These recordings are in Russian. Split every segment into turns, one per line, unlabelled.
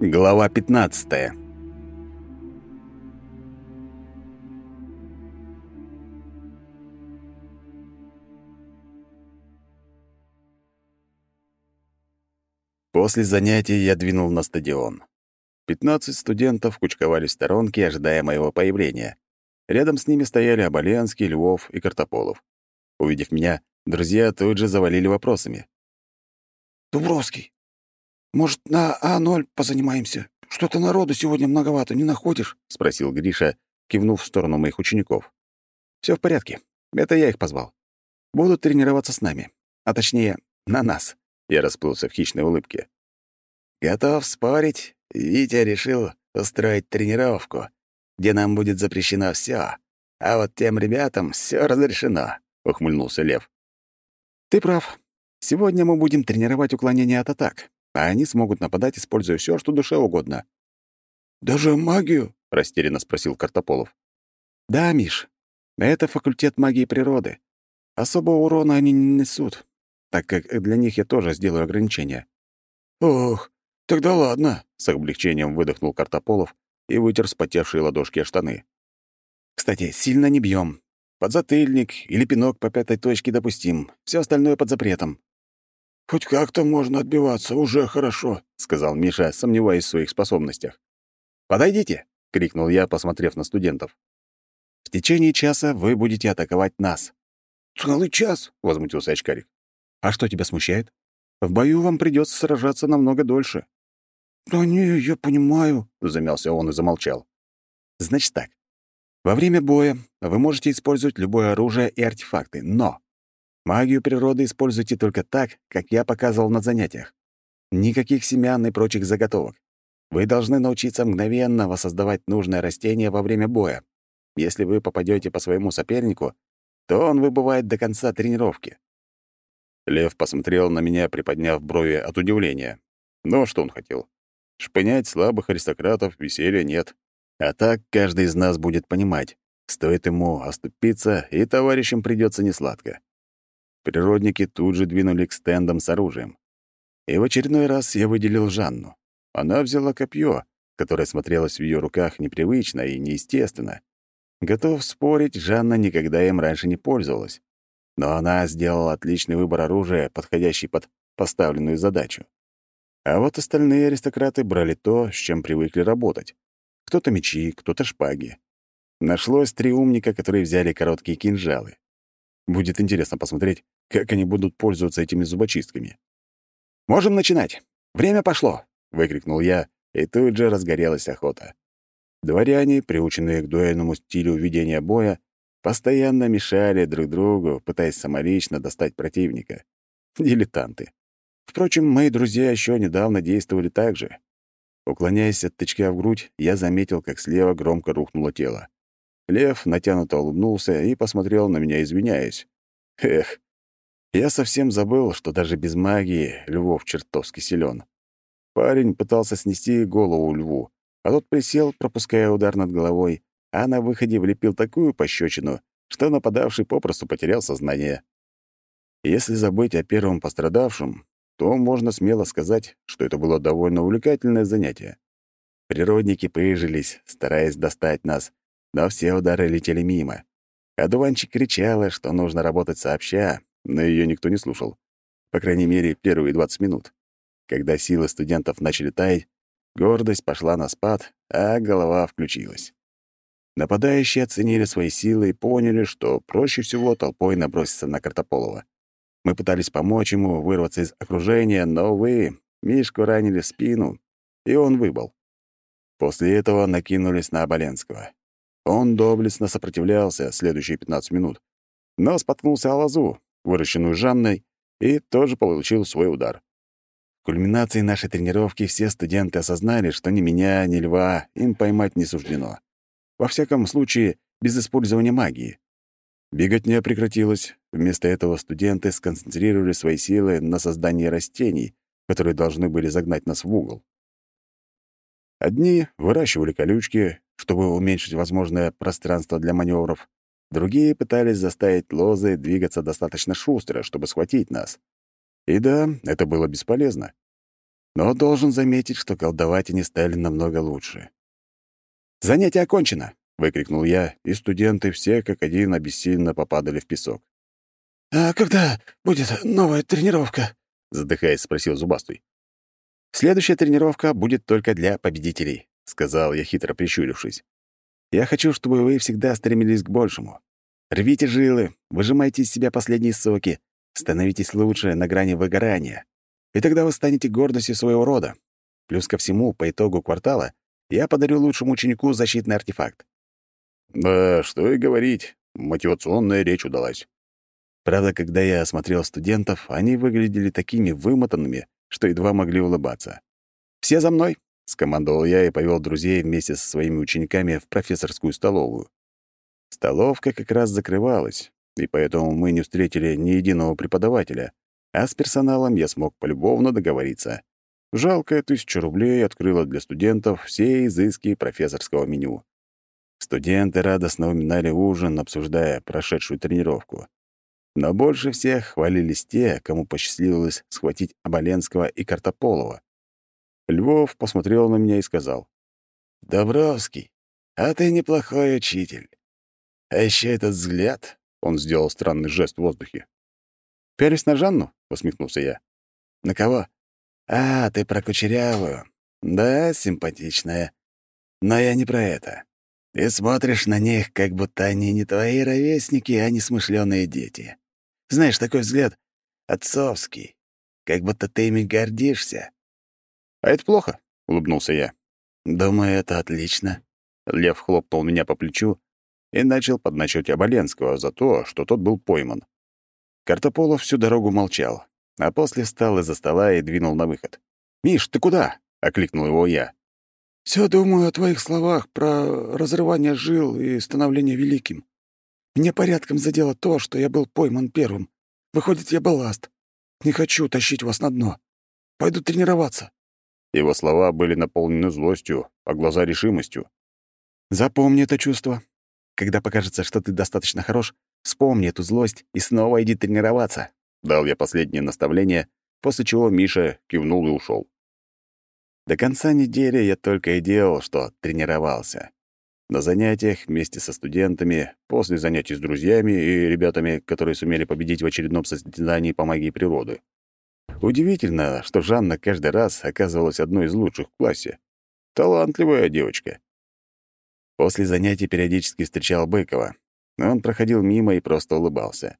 Глава 15. После занятий я двинул на стадион. 15 студентов кучковались в сторонке, ожидая моего появления. Рядом с ними стояли Оболенский, Львов и Картополов. Увидев меня, друзья тут же завалили вопросами.
«Дубровский, может, на А0 позанимаемся? Что-то народу сегодня многовато, не находишь?»
— спросил Гриша, кивнув в сторону моих учеников. Все в порядке. Это я их позвал. Будут тренироваться с нами. А точнее, на нас». Я расплылся в хищной улыбке. «Готов спорить. Витя решил устроить тренировку, где нам будет запрещено все, а вот тем ребятам все разрешено», — ухмыльнулся Лев. «Ты прав. Сегодня мы будем тренировать уклонение от атак а они смогут нападать, используя все, что душе угодно.
«Даже магию?»
— растерянно спросил Картополов. «Да, Миш, это факультет магии природы. Особого урона они не несут, так как для них я тоже сделаю ограничения».
«Ох, тогда ладно», —
с облегчением выдохнул Картополов и вытер спотевшие ладошки о штаны. «Кстати, сильно не бьем. Подзатыльник или пинок по пятой точке допустим. Все остальное под запретом.
«Хоть как-то можно отбиваться, уже хорошо», —
сказал Миша, сомневаясь в своих способностях. «Подойдите!» — крикнул я, посмотрев на студентов. «В течение часа вы будете атаковать нас».
«Целый час?»
— возмутился очкарик. «А что тебя смущает? В бою вам придется сражаться намного дольше».
«Да не, я понимаю», —
замялся он и замолчал. «Значит так. Во время боя вы можете использовать любое оружие и артефакты, но Магию природы используйте только так, как я показывал на занятиях. Никаких семян и прочих заготовок. Вы должны научиться мгновенно воссоздавать нужное растение во время боя. Если вы попадете по своему сопернику, то он выбывает до конца тренировки. Лев посмотрел на меня, приподняв брови от удивления. Но что он хотел? Шпынять слабых аристократов веселья нет. А так каждый из нас будет понимать, стоит ему оступиться, и товарищам придется несладко. Природники тут же двинули к стендам с оружием. И в очередной раз я выделил Жанну. Она взяла копье, которое смотрелось в ее руках непривычно и неестественно. Готов спорить, Жанна никогда им раньше не пользовалась. Но она сделала отличный выбор оружия, подходящий под поставленную задачу. А вот остальные аристократы брали то, с чем привыкли работать. Кто-то мечи, кто-то шпаги. Нашлось три умника, которые взяли короткие кинжалы. Будет интересно посмотреть, как они будут пользоваться этими зубочистками. «Можем начинать! Время пошло!» — выкрикнул я, и тут же разгорелась охота. Дворяне, приученные к дуэльному стилю ведения боя, постоянно мешали друг другу, пытаясь самолично достать противника. Дилетанты. Впрочем, мои друзья еще недавно действовали так же. Уклоняясь от тычка в грудь, я заметил, как слева громко рухнуло тело. Лев натянуто улыбнулся и посмотрел на меня, извиняясь. Эх, я совсем забыл, что даже без магии Львов чертовски силен. Парень пытался снести голову льву, а тот присел, пропуская удар над головой, а на выходе влепил такую пощечину, что нападавший попросту потерял сознание. Если забыть о первом пострадавшем, то можно смело сказать, что это было довольно увлекательное занятие. Природники пыжились, стараясь достать нас, но все удары летели мимо. Одуванчик кричала, что нужно работать сообща, но ее никто не слушал. По крайней мере, первые 20 минут. Когда силы студентов начали таять, гордость пошла на спад, а голова включилась. Нападающие оценили свои силы и поняли, что проще всего толпой наброситься на Картополова. Мы пытались помочь ему вырваться из окружения, но, вы, Мишку ранили в спину, и он выбыл. После этого накинулись на Оболенского. Он доблестно сопротивлялся следующие 15 минут, но споткнулся о лозу, выращенную Жанной, и тоже получил свой удар. В кульминации нашей тренировки все студенты осознали, что ни меня, ни льва им поймать не суждено. Во всяком случае, без использования магии. Беготня прекратилась. Вместо этого студенты сконцентрировали свои силы на создании растений, которые должны были загнать нас в угол. Одни выращивали колючки, чтобы уменьшить возможное пространство для маневров. Другие пытались заставить лозы двигаться достаточно шустро, чтобы схватить нас. И да, это было бесполезно. Но должен заметить, что колдовать они стали намного лучше. «Занятие окончено!» — выкрикнул я, и студенты все как один обессиленно попадали в песок.
«А когда будет новая тренировка?»
— задыхаясь, спросил Зубастый. «Следующая тренировка будет только для победителей», — сказал я, хитро прищурившись. «Я хочу, чтобы вы всегда стремились к большему. Рвите жилы, выжимайте из себя последние соки, становитесь лучше на грани выгорания. И тогда вы станете гордостью своего рода. Плюс ко всему, по итогу квартала я подарю лучшему ученику защитный артефакт». «Да, что и говорить, мотивационная речь удалась». Правда, когда я осмотрел студентов, они выглядели такими вымотанными, что едва могли улыбаться. «Все за мной!» — скомандовал я и повел друзей вместе со своими учениками в профессорскую столовую. Столовка как раз закрывалась, и поэтому мы не встретили ни единого преподавателя, а с персоналом я смог полюбовно договориться. Жалкая тысяча рублей открыла для студентов все изыски профессорского меню. Студенты радостно уминали ужин, обсуждая прошедшую тренировку. Но больше всех хвалились те, кому посчастливилось схватить Оболенского и Картополова. Львов посмотрел на меня и сказал. «Добровский, а ты неплохой учитель. А еще этот взгляд...» — он сделал странный жест в воздухе. «Пялись на Жанну?» — усмехнулся я. «На кого?» «А, ты про Кучерявую. Да, симпатичная. Но я не про это. Ты смотришь на них, как будто они не твои ровесники, а не смышленые дети. Знаешь, такой взгляд отцовский, как будто ты ими гордишься. «А это плохо», — улыбнулся я. «Думаю, это отлично». Лев хлопнул меня по плечу и начал подначивать Оболенского за то, что тот был пойман. Картополов всю дорогу молчал, а после встал из-за стола и двинул на выход. «Миш, ты куда?» — окликнул его я.
«Всё думаю о твоих словах про разрывание жил и становление великим. Мне порядком задело то, что я был пойман первым. Выходит, я балласт. Не хочу тащить вас на дно. Пойду тренироваться».
Его слова были наполнены злостью, а глаза — решимостью.
«Запомни это чувство. Когда покажется, что ты достаточно хорош, вспомни эту злость и снова иди тренироваться», —
дал я последнее наставление, после чего Миша кивнул и ушел. До конца недели я только и делал, что тренировался. На занятиях вместе со студентами, после занятий с друзьями и ребятами, которые сумели победить в очередном состязании по магии природы. Удивительно, что Жанна каждый раз оказывалась одной из лучших в классе. Талантливая девочка. После занятий периодически встречал Быкова. Он проходил мимо и просто улыбался.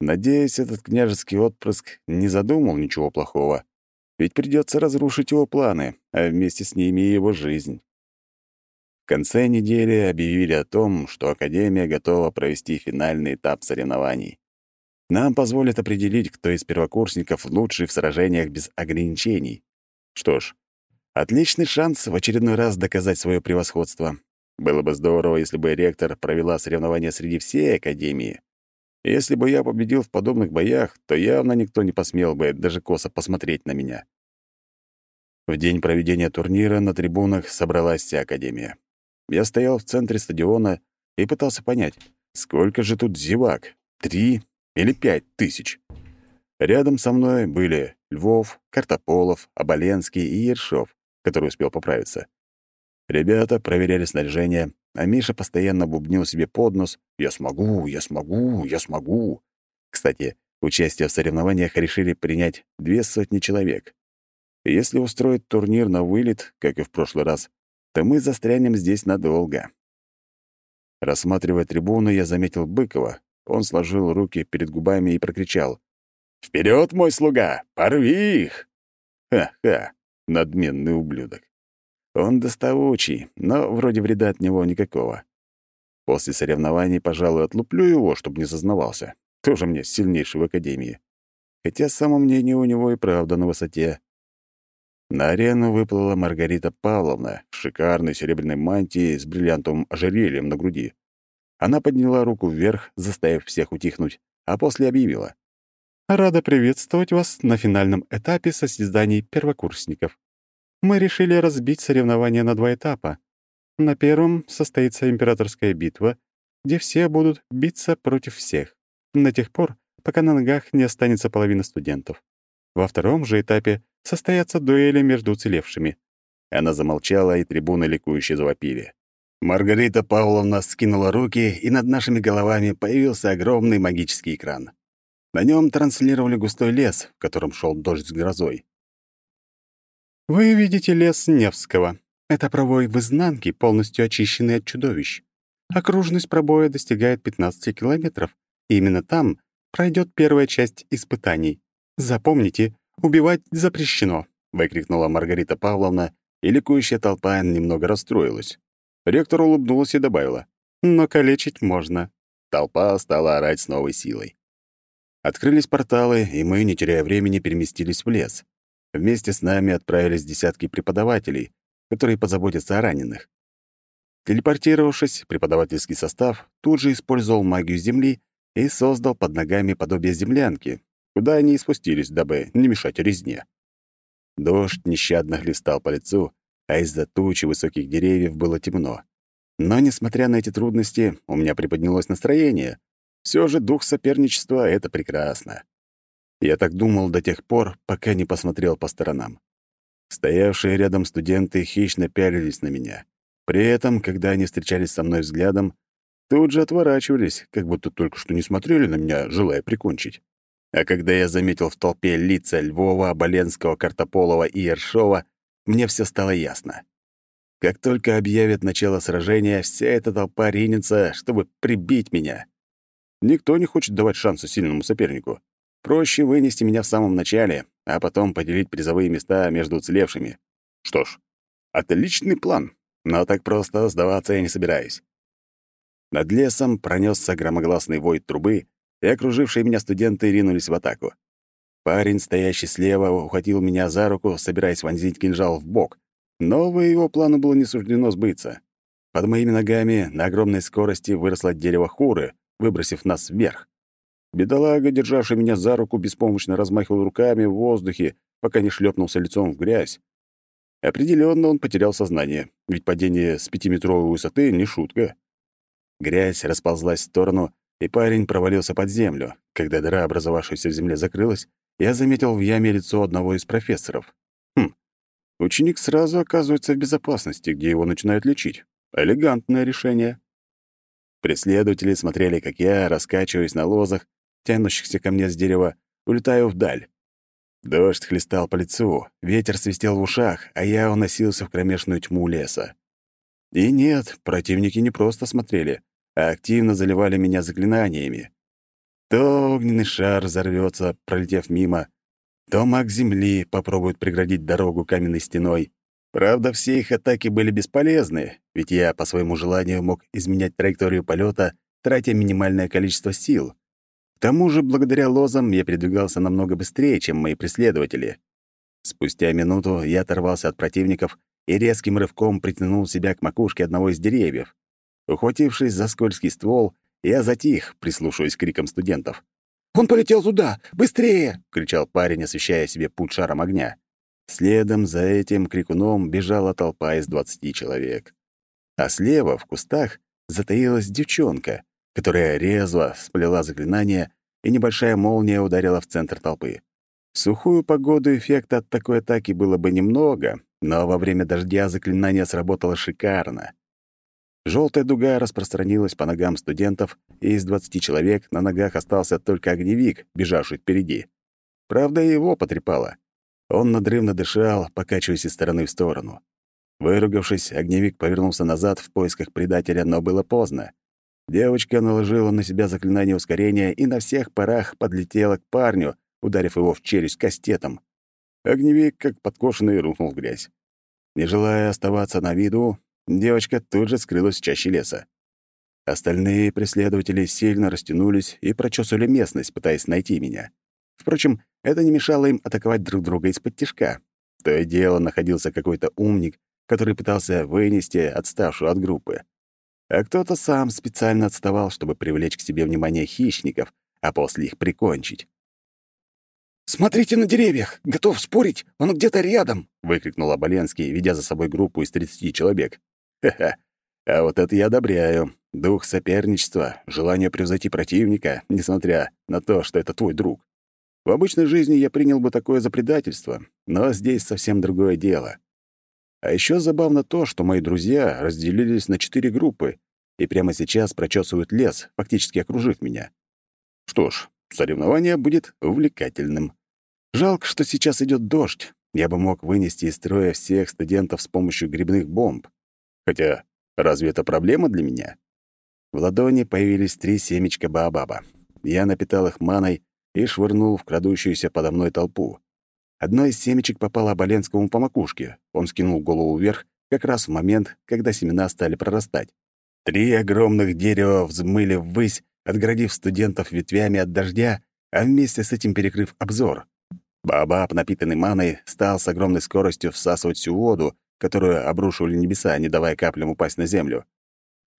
Надеюсь, этот княжеский отпрыск не задумал ничего плохого, ведь придется разрушить его планы, а вместе с ними и его жизнь. В конце недели объявили о том, что Академия готова провести финальный этап соревнований. Нам позволят определить, кто из первокурсников лучший в сражениях без ограничений. Что ж, отличный шанс в очередной раз доказать свое превосходство. Было бы здорово, если бы ректор провела соревнования среди всей Академии. Если бы я победил в подобных боях, то явно никто не посмел бы даже косо посмотреть на меня. В день проведения турнира на трибунах собралась вся Академия. Я стоял в центре стадиона и пытался понять, сколько же тут зевак? Три или пять тысяч? Рядом со мной были Львов, Картополов, Оболенский и Ершов, который успел поправиться. Ребята проверяли снаряжение, а Миша постоянно бубнил себе под нос «Я смогу, я смогу, я смогу». Кстати, участие в соревнованиях решили принять две сотни человек. Если устроить турнир на вылет, как и в прошлый раз, то мы застрянем здесь надолго. Рассматривая трибуну, я заметил Быкова. Он сложил руки перед губами и прокричал. «Вперед, мой слуга! Порви их!» Ха-ха, надменный ублюдок. Он доставучий, но вроде вреда от него никакого. После соревнований, пожалуй, отлуплю его, чтобы не зазнавался. Тоже мне сильнейший в Академии. Хотя, само мнение у него и правда на высоте. На арену выплыла Маргарита Павловна в шикарной серебряной мантии с бриллиантовым ожерельем на груди. Она подняла руку вверх, заставив всех утихнуть, а после объявила. «Рада приветствовать вас на финальном этапе состязаний первокурсников. Мы решили разбить соревнования на два этапа. На первом состоится императорская битва, где все будут биться против всех, до тех пор, пока на ногах не останется половина студентов. Во втором же этапе состоятся дуэли между уцелевшими. Она замолчала, и трибуны ликующе завопили. Маргарита Павловна скинула руки, и над нашими головами появился огромный магический экран. На нем транслировали густой лес, в котором шел дождь с грозой. Вы видите лес Невского. Это провой в изнанке, полностью очищенный от чудовищ. Окружность пробоя достигает 15 километров, и именно там пройдет первая часть испытаний. Запомните, убивать запрещено, выкрикнула Маргарита Павловна, и ликующая толпа немного расстроилась. Ректор улыбнулась и добавила: "Но калечить можно". Толпа стала орать с новой силой. Открылись порталы, и мы, не теряя времени, переместились в лес. Вместе с нами отправились десятки преподавателей, которые позаботятся о раненых. Телепортировавшись, преподавательский состав тут же использовал магию Земли и создал под ногами подобие землянки, куда они и спустились, дабы не мешать резне. Дождь нещадно хлестал по лицу, а из-за тучи высоких деревьев было темно. Но, несмотря на эти трудности, у меня приподнялось настроение. Все же дух соперничества — это прекрасно. Я так думал до тех пор, пока не посмотрел по сторонам. Стоявшие рядом студенты хищно пялились на меня. При этом, когда они встречались со мной взглядом, тут же отворачивались, как будто только что не смотрели на меня, желая прикончить. А когда я заметил в толпе лица Львова, Боленского, Картополова и Ершова, мне все стало ясно. Как только объявят начало сражения, вся эта толпа ринется, чтобы прибить меня. Никто не хочет давать шанса сильному сопернику. Проще вынести меня в самом начале, а потом поделить призовые места между уцелевшими. Что ж, отличный план, но так просто сдаваться я не собираюсь. Над лесом пронесся громогласный вой трубы, и окружившие меня студенты ринулись в атаку. Парень, стоящий слева, ухватил меня за руку, собираясь вонзить кинжал в бок, но его плану было не суждено сбыться. Под моими ногами на огромной скорости выросло дерево хуры, выбросив нас вверх. Бедолага, державший меня за руку, беспомощно размахивал руками в воздухе, пока не шлепнулся лицом в грязь. Определенно он потерял сознание, ведь падение с пятиметровой высоты — не шутка. Грязь расползлась в сторону, и парень провалился под землю. Когда дыра, образовавшаяся в земле, закрылась, я заметил в яме лицо одного из профессоров. Хм, ученик сразу оказывается в безопасности, где его начинают лечить. Элегантное решение. Преследователи смотрели, как я, раскачиваясь на лозах, тянущихся ко мне с дерева, улетаю вдаль. Дождь хлестал по лицу, ветер свистел в ушах, а я уносился в кромешную тьму леса. И нет, противники не просто смотрели, а активно заливали меня заклинаниями. То огненный шар взорвётся, пролетев мимо, то маг земли попробует преградить дорогу каменной стеной. Правда, все их атаки были бесполезны, ведь я по своему желанию мог изменять траекторию полета, тратя минимальное количество сил. Тому же, благодаря лозам я передвигался намного быстрее, чем мои преследователи. Спустя минуту я оторвался от противников и резким рывком притянул себя к макушке одного из деревьев. Ухватившись за скользкий ствол, я затих, прислушиваясь к крикам студентов.
«Он полетел туда! Быстрее!»
— кричал парень, освещая себе путь шаром огня. Следом за этим крикуном бежала толпа из двадцати человек. А слева, в кустах, затаилась девчонка, которая резво сплела заклинание, и небольшая молния ударила в центр толпы. В сухую погоду эффекта от такой атаки было бы немного, но во время дождя заклинание сработало шикарно. Желтая дуга распространилась по ногам студентов, и из двадцати человек на ногах остался только огневик, бежавший впереди. Правда, его потрепало. Он надрывно дышал, покачиваясь из стороны в сторону. Выругавшись, огневик повернулся назад в поисках предателя, но было поздно. Девочка наложила на себя заклинание ускорения и на всех парах подлетела к парню, ударив его в челюсть кастетом. Огневик, как подкошенный, рухнул в грязь. Не желая оставаться на виду, девочка тут же скрылась в чаще леса. Остальные преследователи сильно растянулись и прочесывали местность, пытаясь найти меня. Впрочем, это не мешало им атаковать друг друга из-под тишка. То и дело находился какой-то умник, который пытался вынести отставшую от группы а кто-то сам специально отставал, чтобы привлечь к себе внимание хищников, а после их прикончить.
«Смотрите на деревьях! Готов спорить, он где-то рядом!»
— выкрикнул Оболенский, ведя за собой группу из 30 человек. «Ха-ха! А вот это я одобряю. Дух соперничества, желание превзойти противника, несмотря на то, что это твой друг. В обычной жизни я принял бы такое за предательство, но здесь совсем другое дело. А еще забавно то, что мои друзья разделились на четыре группы и прямо сейчас прочесывают лес, фактически окружив меня. Что ж, соревнование будет увлекательным. Жалко, что сейчас идет дождь. Я бы мог вынести из строя всех студентов с помощью грибных бомб. Хотя, разве это проблема для меня? В ладони появились три семечка Баобаба. Я напитал их маной и швырнул в крадущуюся подо мной толпу. Одно из семечек попало Оболенскому по макушке. Он скинул голову вверх как раз в момент, когда семена стали прорастать. Три огромных дерева взмыли ввысь, отгородив студентов ветвями от дождя, а вместе с этим перекрыв обзор. Баобаб, напитанный маной, стал с огромной скоростью всасывать всю воду, которую обрушивали небеса, не давая каплям упасть на землю.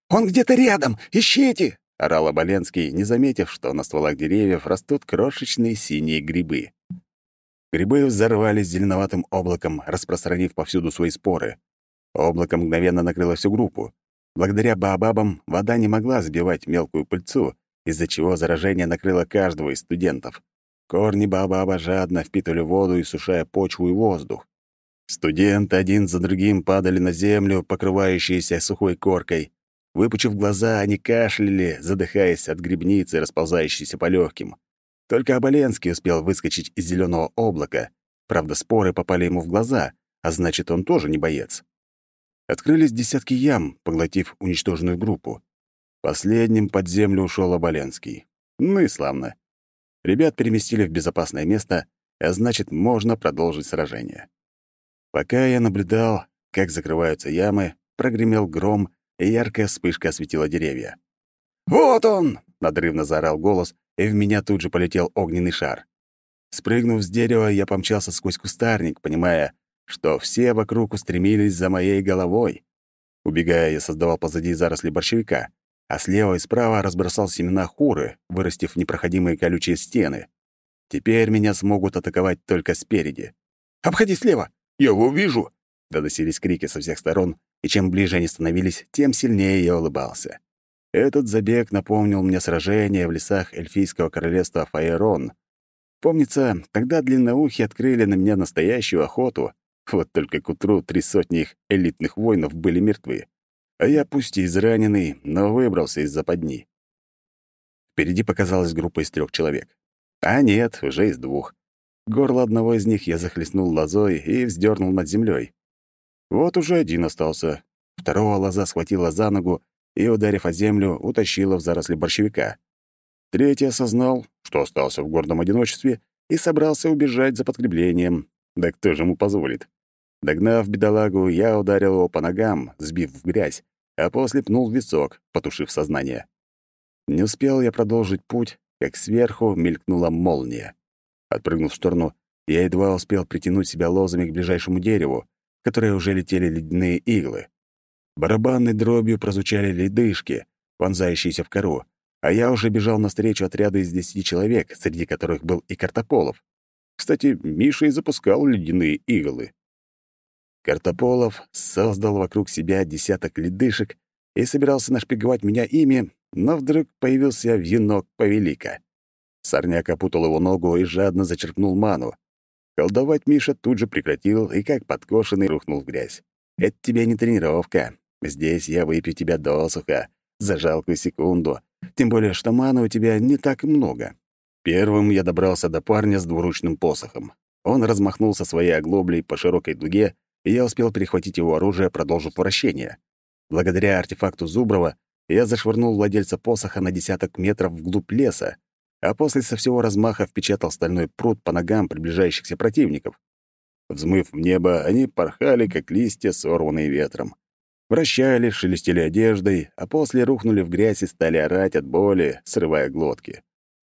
«Он где-то рядом! Ищите!»
— орал Оболенский, не заметив, что на стволах деревьев растут крошечные синие грибы. Грибы взорвались зеленоватым облаком, распространив повсюду свои споры. Облако мгновенно накрыло всю группу. Благодаря баобабам вода не могла сбивать мелкую пыльцу, из-за чего заражение накрыло каждого из студентов. Корни баобаба жадно впитывали воду, иссушая почву и воздух. Студенты один за другим падали на землю, покрывающиеся сухой коркой. Выпучив глаза, они кашляли, задыхаясь от грибницы, расползающейся по легким. Только Оболенский успел выскочить из зеленого облака. Правда, споры попали ему в глаза, а значит, он тоже не боец. Открылись десятки ям, поглотив уничтоженную группу. Последним под землю ушел Оболенский. Ну и славно. Ребят переместили в безопасное место, а значит, можно продолжить сражение. Пока я наблюдал, как закрываются ямы, прогремел гром, и яркая вспышка осветила деревья.
«Вот он!»
— надрывно заорал голос, и в меня тут же полетел огненный шар. Спрыгнув с дерева, я помчался сквозь кустарник, понимая, что все вокруг устремились за моей головой. Убегая, я создавал позади заросли борщевика, а слева и справа разбросал семена хуры, вырастив непроходимые колючие стены. Теперь меня смогут атаковать только спереди.
«Обходи слева! Я его вижу!»
Доносились крики со всех сторон, и чем ближе они становились, тем сильнее я улыбался. Этот забег напомнил мне сражение в лесах эльфийского королевства Фаерон. Помнится, тогда длинноухи открыли на меня настоящую охоту. Вот только к утру три сотни их элитных воинов были мертвы. А я пусть и израненный, но выбрался из западни. Впереди показалась группа из трех человек. А нет, уже из двух. Горло одного из них я захлестнул лозой и вздернул над землей. Вот уже один остался. Второго лоза схватила за ногу и, ударив о землю, утащила в заросли борщевика. Третий осознал, что остался в гордом одиночестве, и собрался убежать за подкреплением. Да кто же ему позволит? Догнав бедолагу, я ударил его по ногам, сбив в грязь, а после пнул в висок, потушив сознание. Не успел я продолжить путь, как сверху мелькнула молния. Отпрыгнув в сторону, я едва успел притянуть себя лозами к ближайшему дереву, в которое уже летели ледяные иглы. Барабанной дробью прозвучали ледышки, вонзающиеся в кору, а я уже бежал навстречу отряду из десяти человек, среди которых был и Картополов. Кстати, Миша и запускал ледяные иглы. Картополов создал вокруг себя десяток ледышек и собирался нашпиговать меня ими, но вдруг появился венок повелика. Сорняк опутал его ногу и жадно зачерпнул ману. Колдовать Миша тут же прекратил и, как подкошенный, рухнул в грязь. «Это тебе не тренировка. Здесь я выпью тебя досуха, за жалкую секунду. Тем более, что маны у тебя не так много. Первым я добрался до парня с двуручным посохом. Он размахнулся своей оглоблей по широкой дуге, и я успел перехватить его оружие, продолжив вращение. Благодаря артефакту Зуброва я зашвырнул владельца посоха на десяток метров вглубь леса, а после со всего размаха впечатал стальной пруд по ногам приближающихся противников. Взмыв в небо, они порхали, как листья, сорванные ветром. Вращали, шелестели одеждой, а после рухнули в грязь и стали орать от боли, срывая глотки.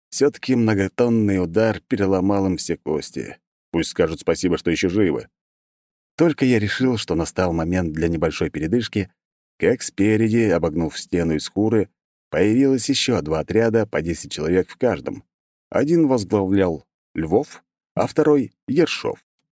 все таки многотонный удар переломал им все кости. Пусть скажут спасибо, что еще живы. Только я решил, что настал момент для небольшой передышки, как спереди, обогнув стену из хуры, появилось еще два отряда по 10 человек в каждом. Один возглавлял Львов, а второй — Ершов.